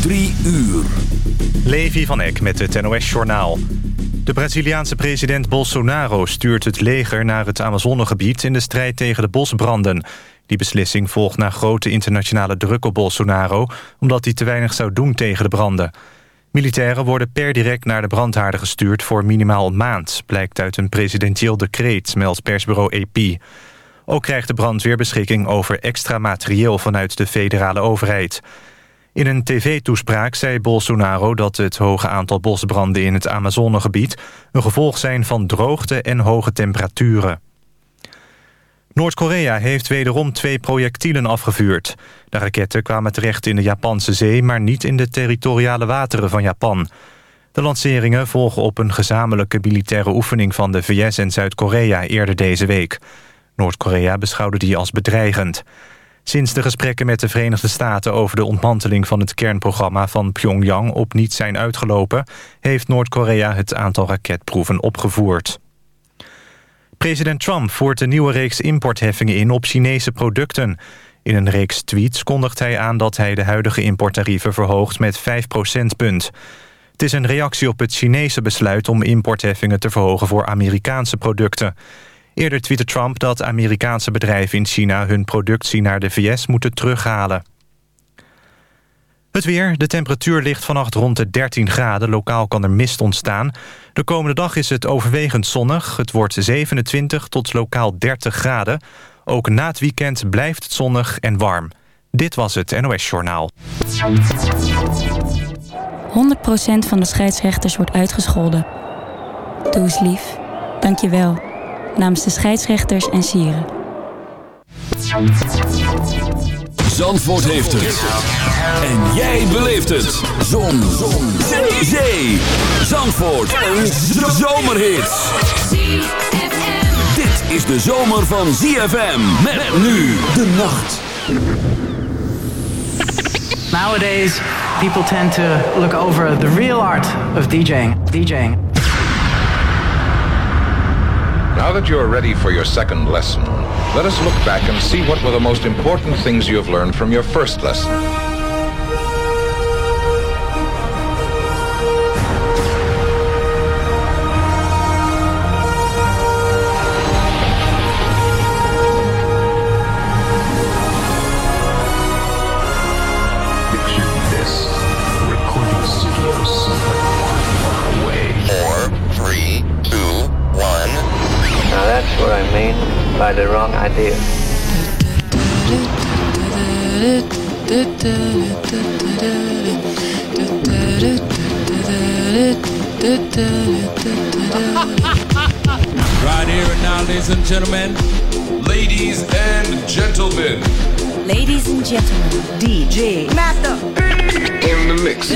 Drie uur. Levi van Eck met het NOS-journaal. De Braziliaanse president Bolsonaro stuurt het leger naar het Amazonegebied... in de strijd tegen de bosbranden. Die beslissing volgt na grote internationale druk op Bolsonaro... omdat hij te weinig zou doen tegen de branden. Militairen worden per direct naar de brandhaarden gestuurd... voor minimaal een maand, blijkt uit een presidentieel decreet... meldt persbureau AP. Ook krijgt de brandweer beschikking over extra materieel... vanuit de federale overheid... In een tv-toespraak zei Bolsonaro dat het hoge aantal bosbranden in het Amazonegebied... een gevolg zijn van droogte en hoge temperaturen. Noord-Korea heeft wederom twee projectielen afgevuurd. De raketten kwamen terecht in de Japanse zee... maar niet in de territoriale wateren van Japan. De lanceringen volgen op een gezamenlijke militaire oefening... van de VS en Zuid-Korea eerder deze week. Noord-Korea beschouwde die als bedreigend. Sinds de gesprekken met de Verenigde Staten over de ontmanteling van het kernprogramma van Pyongyang op niet zijn uitgelopen, heeft Noord-Korea het aantal raketproeven opgevoerd. President Trump voert een nieuwe reeks importheffingen in op Chinese producten. In een reeks tweets kondigt hij aan dat hij de huidige importtarieven verhoogt met 5 procentpunt. Het is een reactie op het Chinese besluit om importheffingen te verhogen voor Amerikaanse producten. Eerder tweette Trump dat Amerikaanse bedrijven in China... hun productie naar de VS moeten terughalen. Het weer. De temperatuur ligt vannacht rond de 13 graden. Lokaal kan er mist ontstaan. De komende dag is het overwegend zonnig. Het wordt 27 tot lokaal 30 graden. Ook na het weekend blijft het zonnig en warm. Dit was het NOS Journaal. 100% van de scheidsrechters wordt uitgescholden. Doe eens lief. Dank je wel namens de scheidsrechters en sieren. Zandvoort heeft het. En jij beleeft het. Zon. Zon. Zee. Zee. Zandvoort. Een zomerhit. Dit is de zomer van ZFM. Met nu de nacht. Nowadays, people tend to look over the real art of DJing. DJing. Now that you're ready for your second lesson, let us look back and see what were the most important things you have learned from your first lesson. By the wrong idea. right here and now, ladies and gentlemen. Ladies and gentlemen. Ladies and gentlemen. DJ Master. In the mix.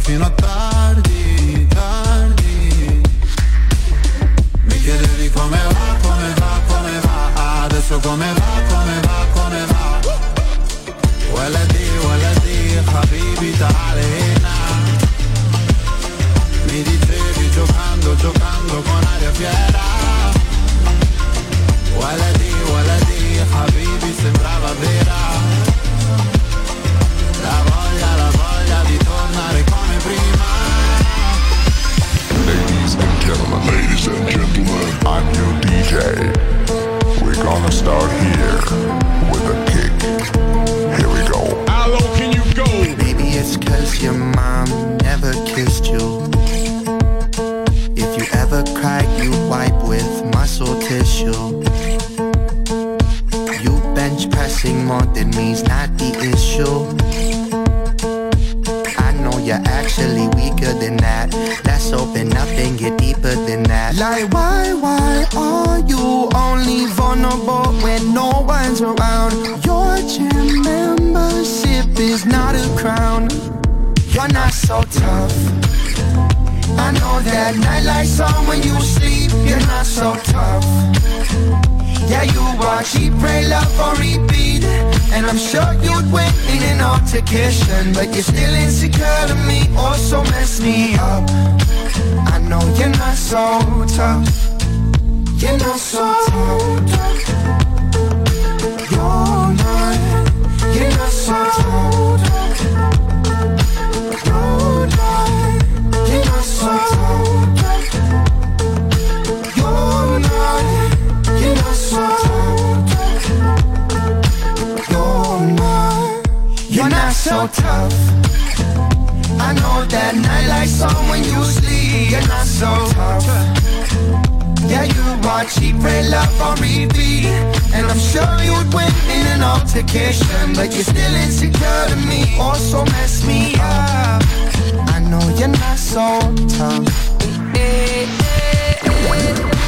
if you're not so tough. I know that nightlight song when you sleep. You're not so tough. Yeah, you watch cheap red love on repeat. And I'm sure you'd win in an altercation But you're still insecure to me. Also mess me up. I know you're not so tough. Eh, eh, eh.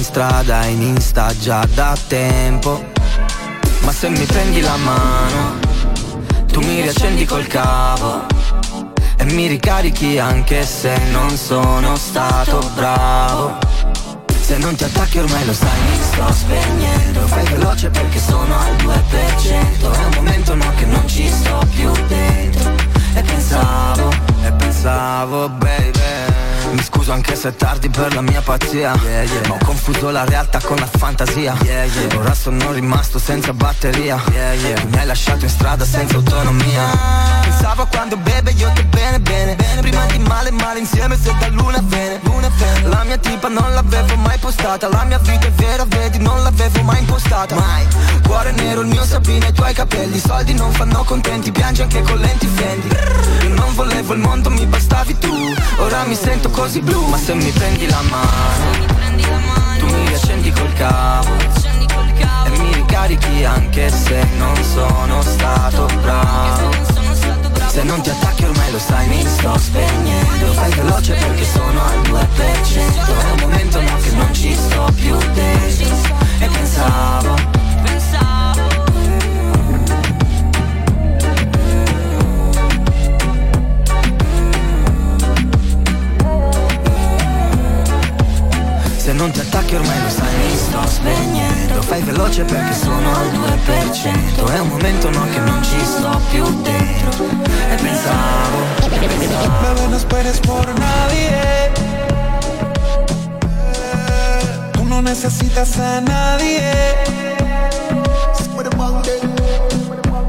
In strada, in insta già da tempo. Ma se mi prendi la mano, tu mi riaccendi col cavo. E mi ricarichi anche se non sono stato bravo. Se non ti attacchi ormai lo sai, mi sto spegnendo Fai veloce perché sono al 2% È un momento no che non ci sto più dentro E pensavo, e pensavo, baby scuso anche se è tardi per la mia pazzia. Ma ho confuso la realtà con la fantasia. Ora sono rimasto senza batteria. Tu mi hai lasciato in strada senza autonomia. Pensavo quando beve io che bene bene. Prima di male male insieme se da luna a bene. La mia tipa non l'avevo mai postata. La mia vita è vera vedi non l'avevo mai impostata. Mai. Cuore nero il mio Sabine i tuoi capelli. I soldi non fanno contenti piangi anche con lenti fendi. Io non volevo il mondo mi bastavi tu. Ora mi sento così blu Ma se mi prendi la mano Tu mi riaccendi col cavo. E mi ricarichi anche se non sono stato bravo. se non ti attacchi ormai lo sai, mi sto spegnendo. Fai veloce perché sono al 2% È un momento no che non ci sto più dentro. E pensavo Se non ti attacchi ormai lo sai, mi sto spegnendo Fai veloce perché sono al 2% È un momento no che non ci sto più dentro E pensavo, pensavo Bebé, no esperes por nadie. Tú no necesitas a nadie.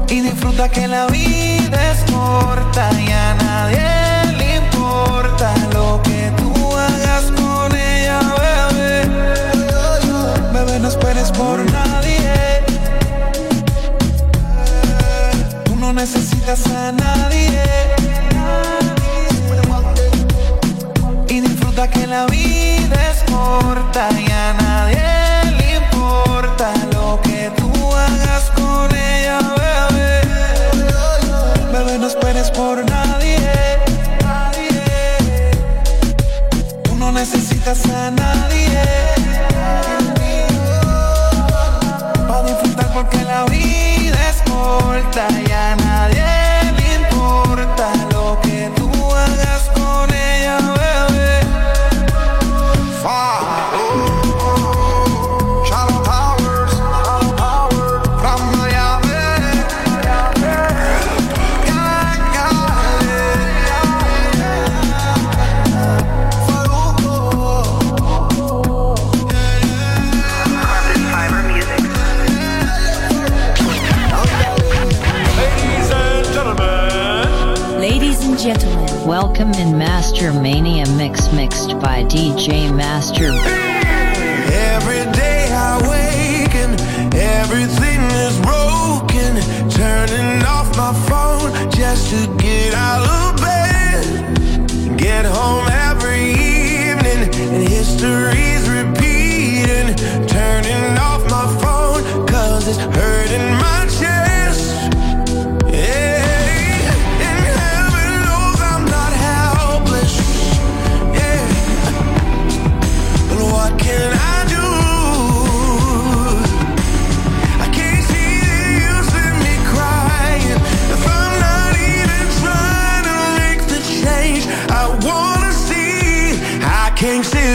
Y disfruta que la vida es corta y a nadie no esperes por nadie. Tú no necesitas a nadie. Y disfruta que la vida es corta y a nadie le importa lo que tú hagas con ella, bebé. Bebé, no esperes por nadie. Tú no necesitas a nadie Pa' disfrutar porque la vida es corta y a nadie Mixermania mix mixed by DJ Master. Every day I wake and everything is broken. Turning off my phone just to get out of bed. Get home every evening and history's repeating. Turning off.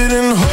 didn't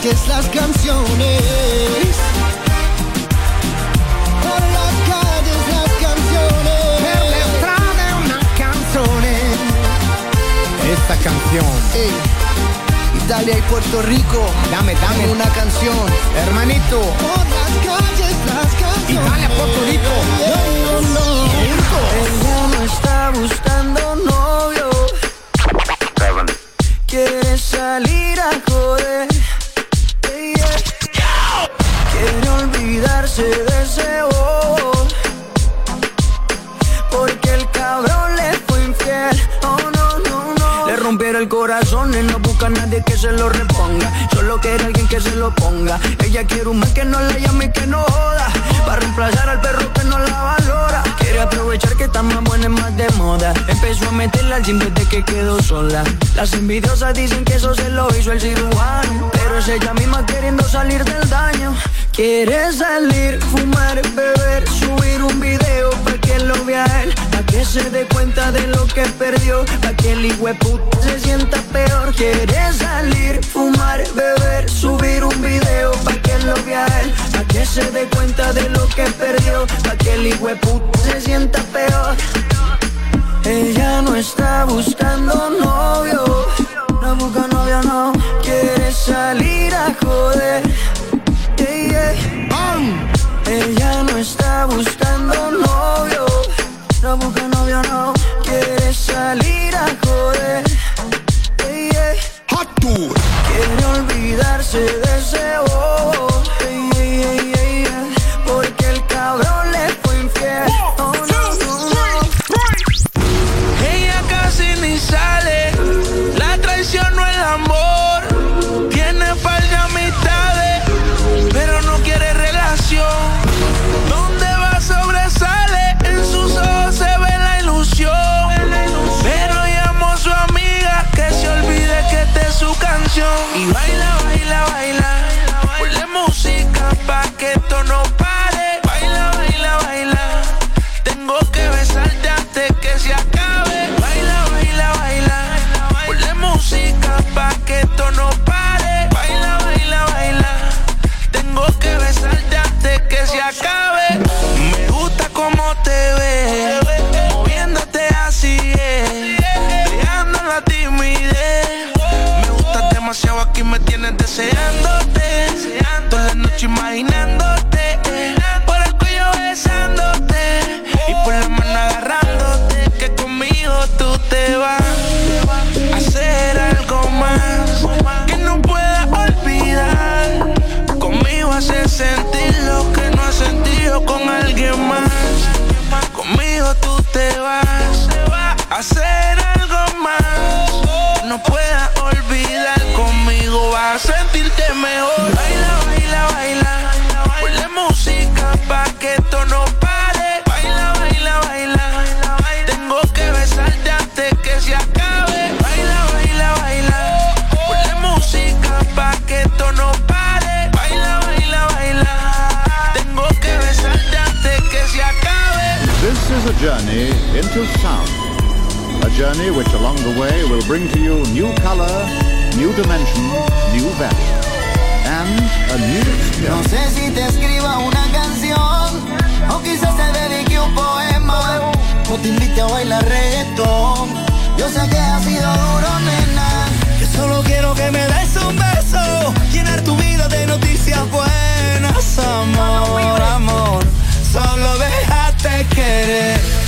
calles las canciones. Por las calles las canciones. Per le strade una canzone. Esta canción. Italia y Puerto Rico. Dame, dame. Una canción. Hermanito. Por las calles las canciones. Puerto Rico. No, no, no. Ella no está buscando, no nadie que se lo reponga. Solo quiere alguien que se lo ponga. Ella quiere un man que no la llame y que no joda. Para reemplazar al perro que no la valora. Quiere aprovechar que está más buena y más de moda. Empezó a meterla al gym desde que quedó sola. Las envidiosas dicen que eso se lo hizo el cirujano. Pero es ella misma queriendo salir del daño. Quiere salir, fumar, beber, subir un video para que lo vea él, pa' que se dé cuenta de lo que perdió, pa' que el puta se sienta peor. Quiere salir, fumar, beber, subir un video pa' que lo vea él, pa' que se dé cuenta de lo que perdió, pa' que el puta se sienta peor. Ella no está buscando novio, no busca novio, no quiere salir a joder. Ella no está buscando novio, no busca novio, no. Quiere salir a yeah. Hot tour. Quiere olvidarse de ese journey into sound. A journey which along the way will bring to you new color, new dimension, new value. And a new No sé si te escriba una canción o quizás te dedique un poema o te invite a bailar reggaetón. Yo sé que ha sido duro, nena. Yo solo quiero que me des un beso, llenar tu vida de noticias buenas, amor, amor. Solo déjate querer. Si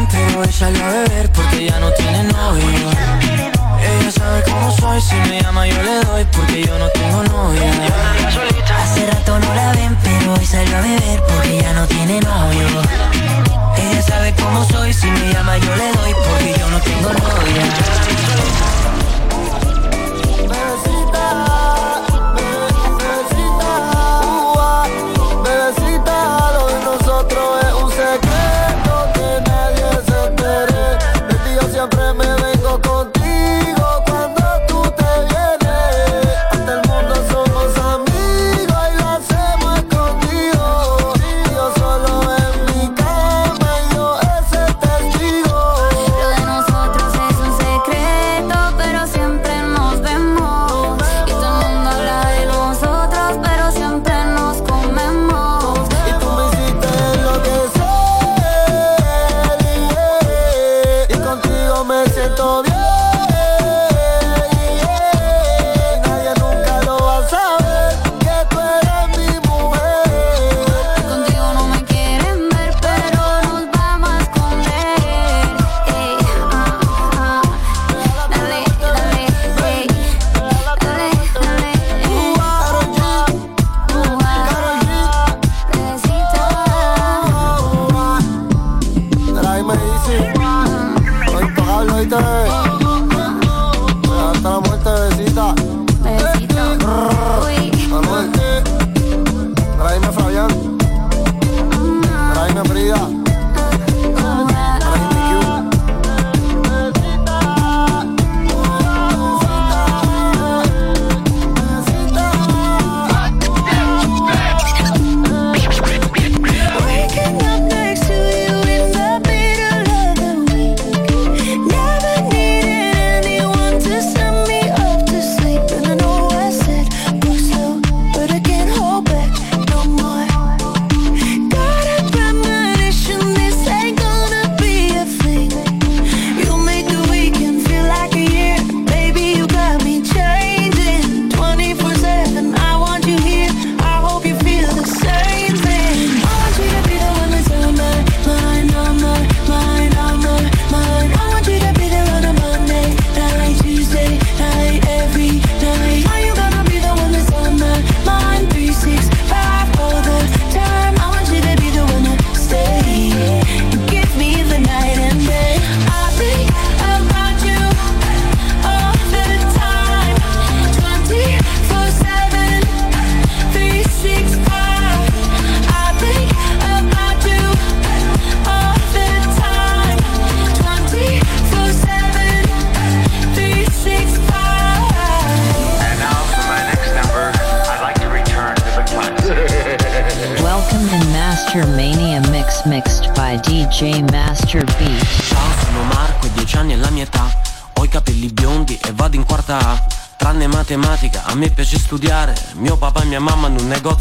repente hoy salió a beber porque ya no tiene novio. Ella sabe cómo soy, si me llama yo le doy porque yo no tengo novio. Hace rato no la ven pero hoy salió a beber porque ya no tiene novio. Ella sabe cómo soy, si me llama yo le doy porque yo no tengo novia.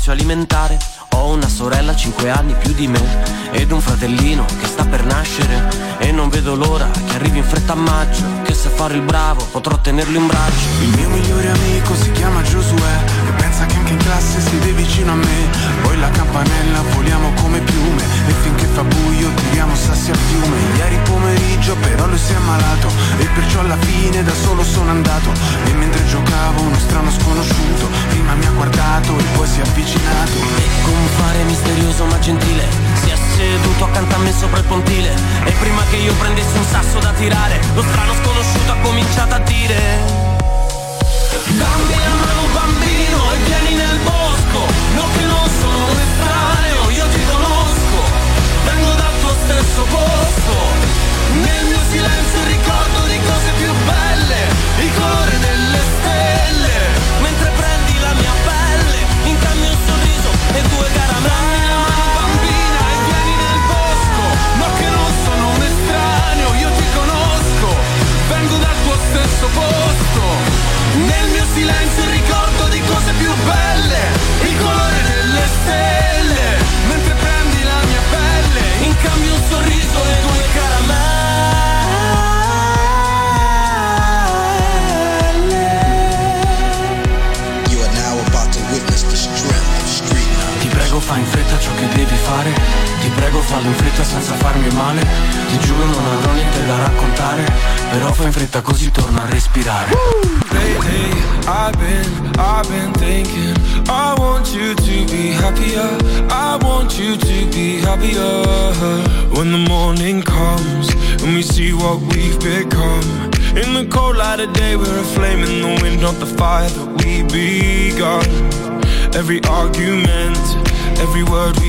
faccio alimentare. Ho una sorella 5 anni più di me ed un fratellino che sta per nascere e non vedo l'ora che arrivi in fretta a maggio, che se fare il bravo potrò tenerlo in braccio. Il mio migliore amico si chiama Giosuè e pensa che anche in classe siede vicino a me. Poi la campanella voliamo come piume e finché fa buio tiriamo sassi a fiume. Ieri pomeriggio però lui si è ammalato e perciò alla fine da solo sono andato. E Giocavo uno strano sconosciuto. Prima mi ha guardato e poi si è avvicinato. Con un fare misterioso ma gentile? Si è seduto accanto a me sopra il pontile. E prima che io prendessi un sasso da tirare Lo strano sconosciuto ha cominciato a dire Dammi la mano bambino e vieni nel bosco. No che non sono un estraneo, oh, io ti conosco. Vengo dal tuo stesso posto. Nel mio silenzio ricordo di cose più belle Il colore del stesso posto. Nel mio silenzio ricordo di cose più belle Il colore delle stelle. Mentre prendi la mia pelle In cambio un sorriso e due caramelle. You are now about to witness the strength of street Ti prego fai in fretta ciò che devi fare Ti prego fallo in fretta senza farmi male. Ti giuro non avrò niente da raccontare Però fai in fretta così torno a respirare. Lately, I've been, I've been thinking I want you to be happier. I want you to be happier. When the morning comes And we see what we've become. In the cold light of day We're a flame in the wind Not the fire that we begun. Every argument Every word we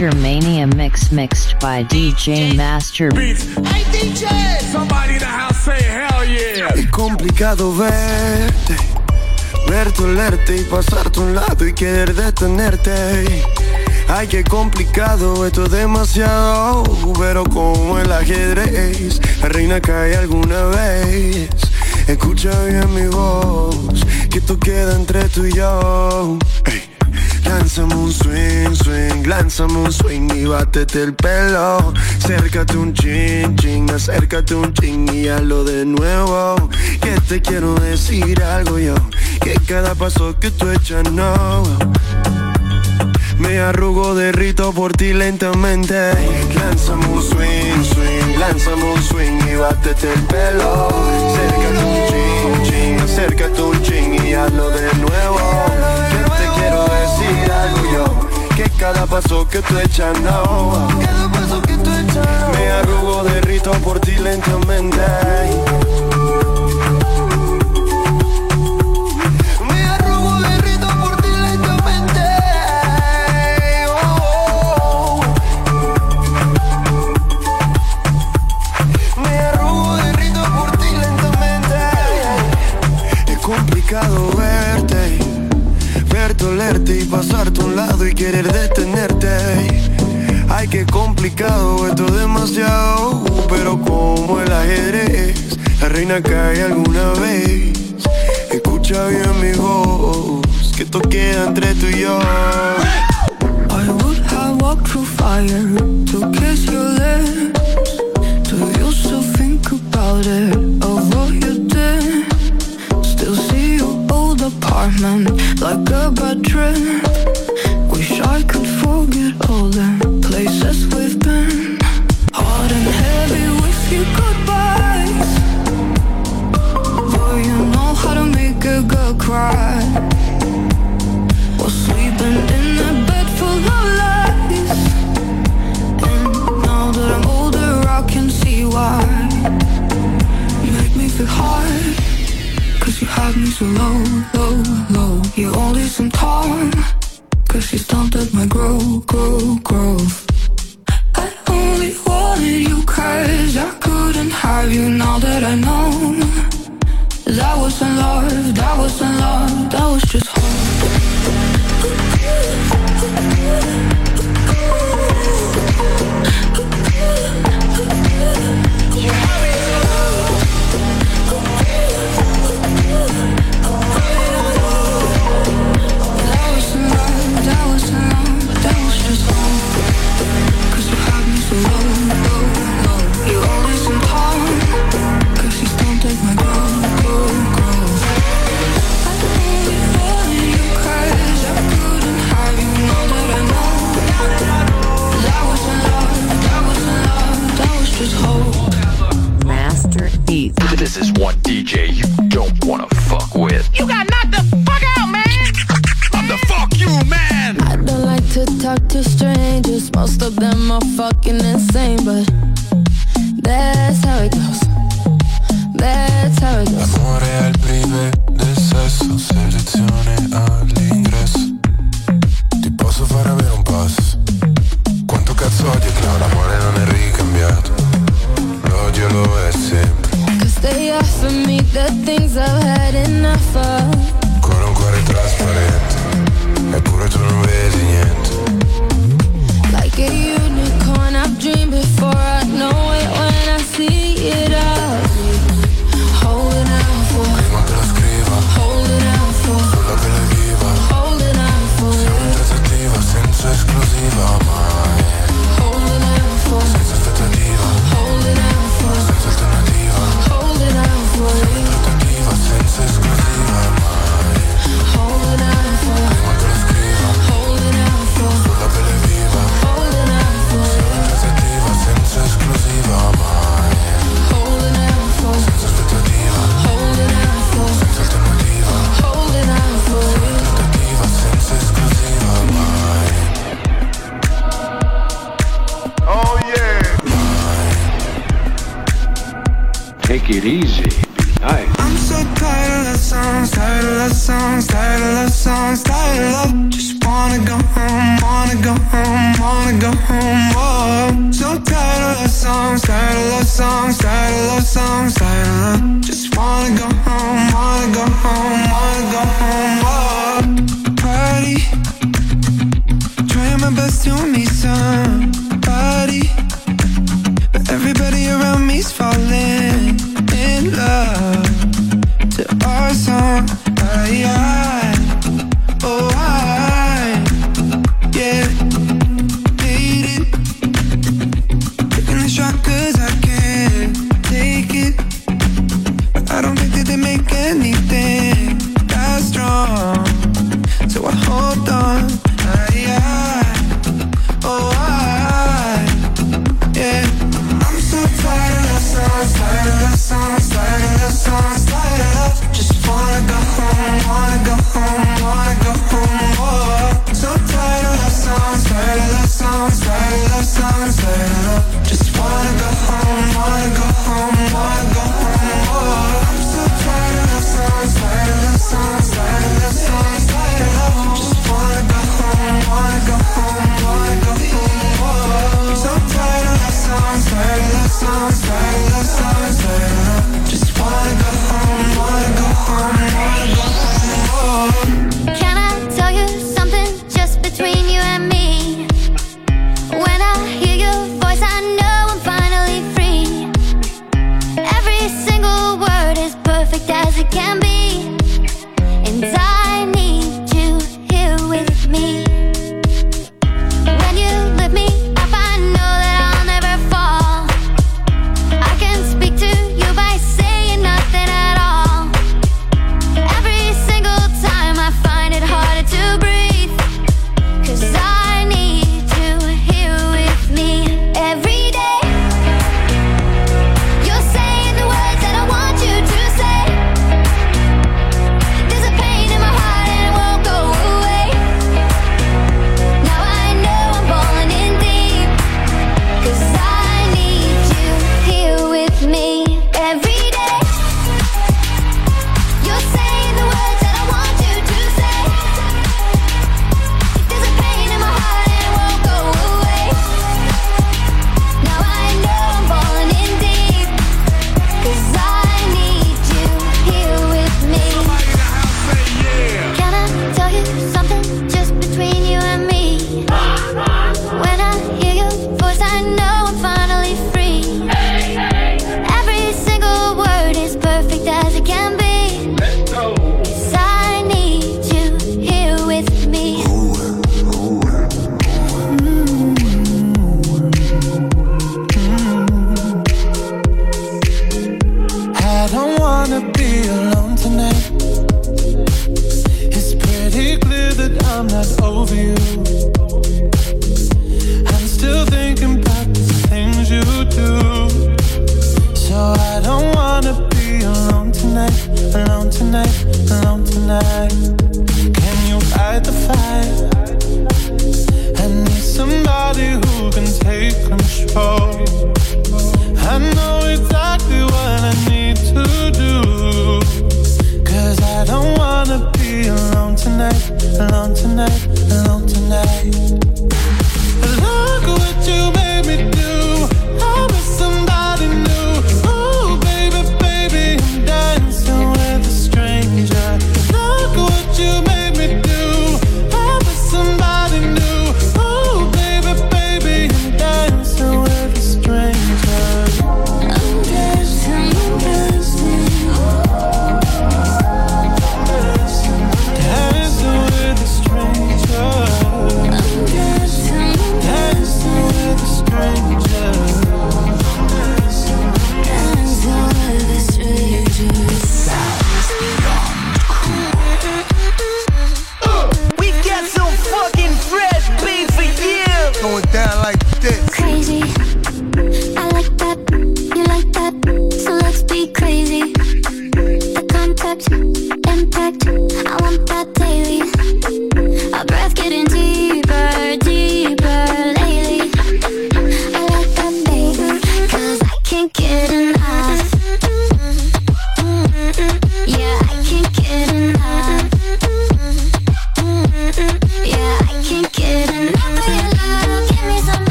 in Master Mania Mix mixed by DJ Master. Hey DJ, somebody in the house say hell yeah. Es complicado verte, verte, olerte y pasarte a un lado y querer detenerte. Ay, qué complicado, esto es demasiado, pero como el ajedrez, la reina cae alguna vez. Escucha bien mi voz, que esto queda entre tú y yo. Lánzame un swing, swing, lánzame un swing y bátete el pelo. Acércate un chin, chin, acércate un chin y hazlo de nuevo. Que te quiero decir algo yo, que cada paso que tú echas no. Me arrugo, derrito por ti lentamente. Lánzame un swing, swing, lánzame un swing y bátete el pelo. Acércate un chin, chin, acércate un chin y hazlo de nuevo. Cada paso que tú echas no. Cada paso que tú echas. Me arrugo, derrito por ti lentamente. Y pasarte a un lado y querer detenerte. Ay, qué complicado, esto es demasiado, pero como el ajedrez, la reina cae alguna vez. Escucha bien mi voz, que esto queda entre tú y yo. I would have walked through fire to kiss your lips. Do you still think about it? Apartment like a trip. Wish I could forget all the places we've been. Hard and heavy with your goodbyes. Boy, you know how to make a girl cry. Sleeping in a bed full of lies. And now that I'm older, I can see why. You make me feel hard. Had me so low, low, low. You only some time. Cause you stunted my growth, growth, growth. I only wanted you cause I couldn't have you now that I know. That wasn't love, that wasn't love, that was just hope. Strangers. Most of them are fucking insane, but that's how it goes. That's how it goes. L'amore al prive del sesso, selezione all'ingresso. Ti posso far avere un pass. Quanto cazzo odio che l'amore non è ricambiato. L'odio lo è sempre. Cause they offer me the things I've had enough of. Con un cuore trasparente. Eppure tu non vedi niente. Like a unicorn, I've dreamed before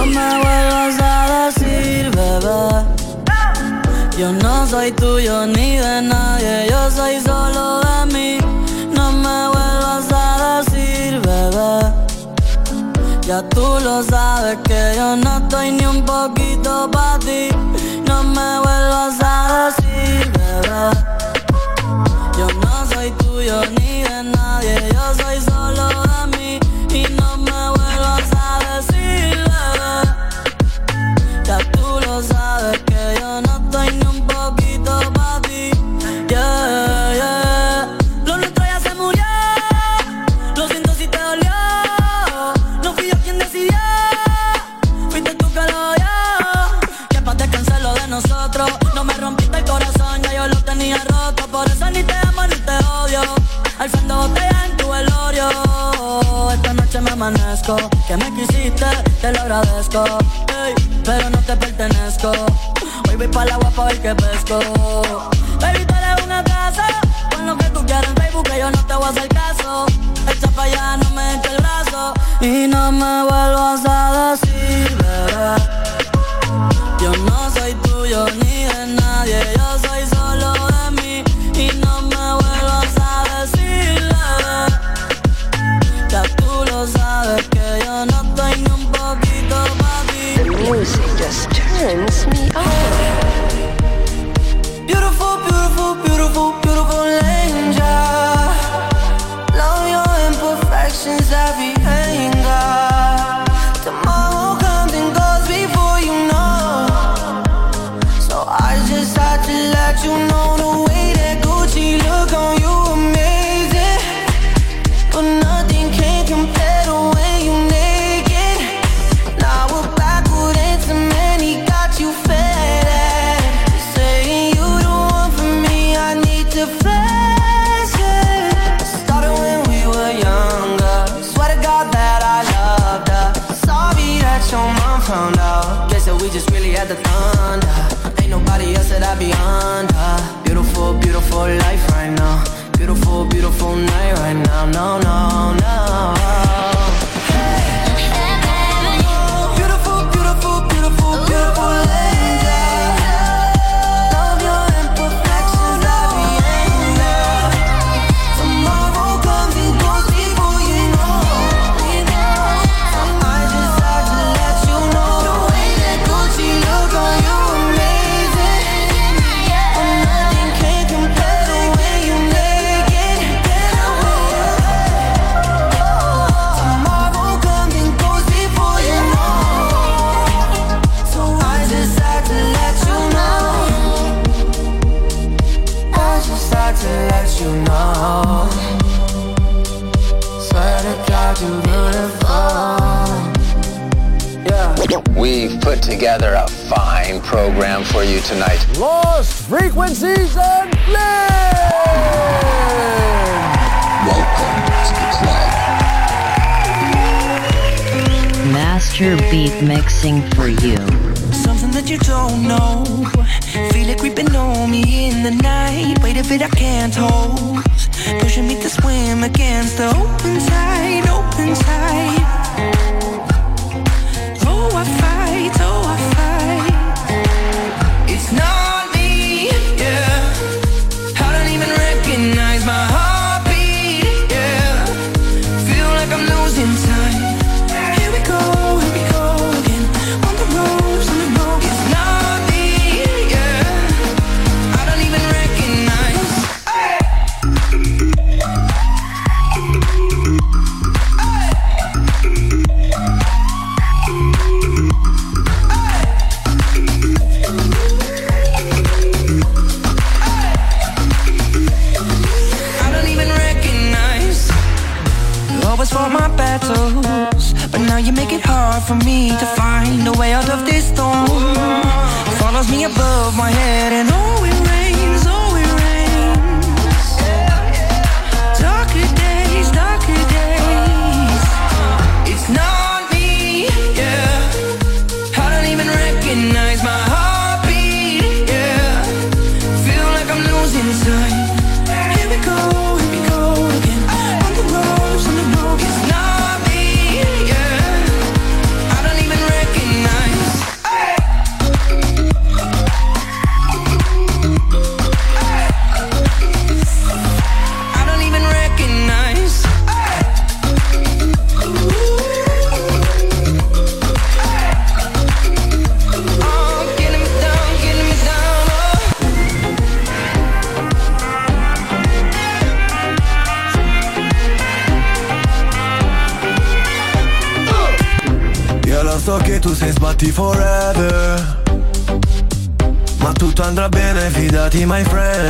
No me vuelvas a decir, bebé. Yo no soy tuyo ni de nadie, yo soy solo de mí. No me vuelvas a decir, bebé. Ya tú lo sabes que yo no estoy ni un poquito para ti. No me vuelvas a decir, bebé. Yo no soy tuyo ni de nadie. amanezco Que me quisiste, te lo agradezco. Hey, Pero no te pertenezco. Hoy voy pa' la guapa, hoy que pesco. Baby, tú eres una casa. Pon lo que tú quieras en Facebook que yo no te voy a hacer caso. Echa pa' allá, no me eche el brazo. Y no me vuelvas a decir, bebé. dancing free.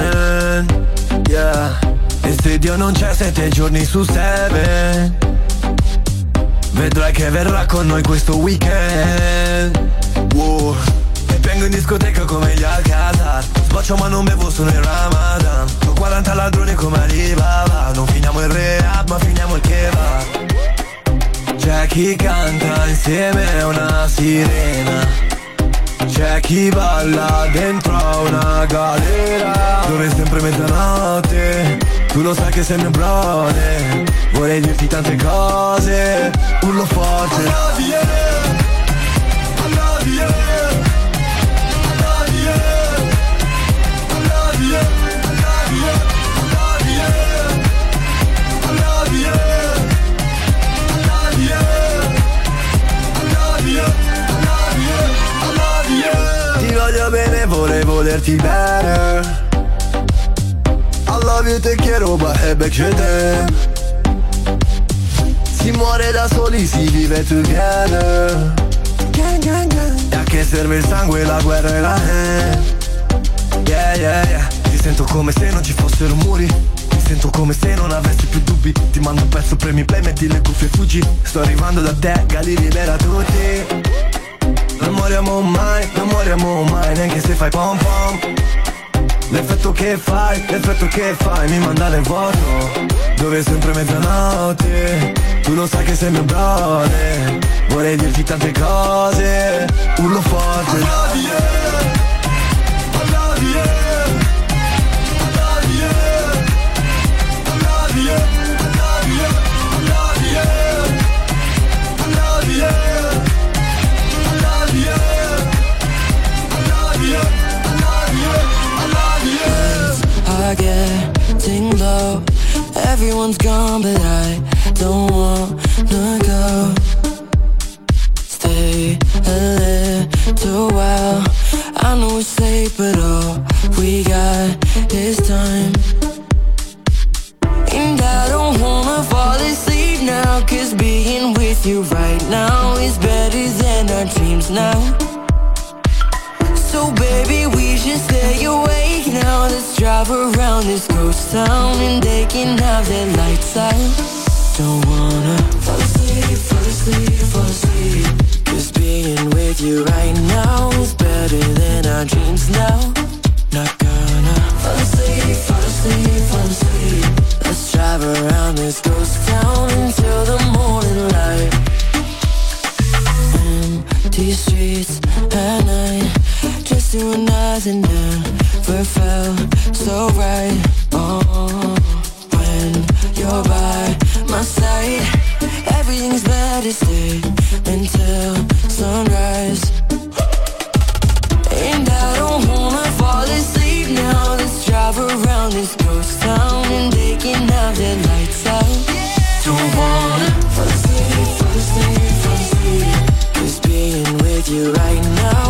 7 Yeah. E se Dio non c'è sette giorni su 7 Vedrai che verrà con noi questo weekend. Wow. E vengo in discoteca come gli Alcazar. Sboccio ma non bevo, sono il Ramadan. Ho 40 ladroni come Alibaba Non finiamo il rehab ma finiamo il kebab. C'è chi canta insieme a una sirena. C'è chi balla dentro a una galera Dove è sempre mezzanotte. Tu lo sai che sei mio brother Vorrei dirti tante cose. Urlo forte. I love you I love you volerti bene. I love you, te quiero, baby, te. Si muore da soli, si vive together. Gang, gang, gang. E a che serve il sangue, la guerra e la hand Yeah, yeah, yeah. Ti sento come se non ci fossero muri. Sento come se non avessi più dubbi. Ti mando un pezzo, premi play, metti le cuffie e fuggi. Sto arrivando da te, Gali libera tutti non moriamo mai, non moriamo mai Neanche se fai pom pom. L'effetto che fai, l'effetto che fai Mi manda nel vuoto Dove è sempre mezzanotte. Tu lo sai che sei mio brother Vorrei dirti tante cose Urlo forte Everyone's gone, but I don't wanna go. Stay a little while. I know it's late, but all we got is time. And I don't wanna fall asleep now, cause being with you right now is better than our dreams now. Let's drive around this ghost town and they can have their lights out. Don't wanna fall asleep, fall asleep, fall asleep. Cause being with you right now is better than our dreams now. Not gonna fall asleep, fall asleep, fall asleep. Let's drive around this ghost town until the morning light. Empty streets at night Just doing nothing never felt so right. Oh, when you're by my side Everything's better stay until sunrise. And I don't wanna fall asleep now. Let's drive around this ghost town And they can have their lights out. Don't wanna fall asleep, fall asleep, fall asleep. Cause being with you right now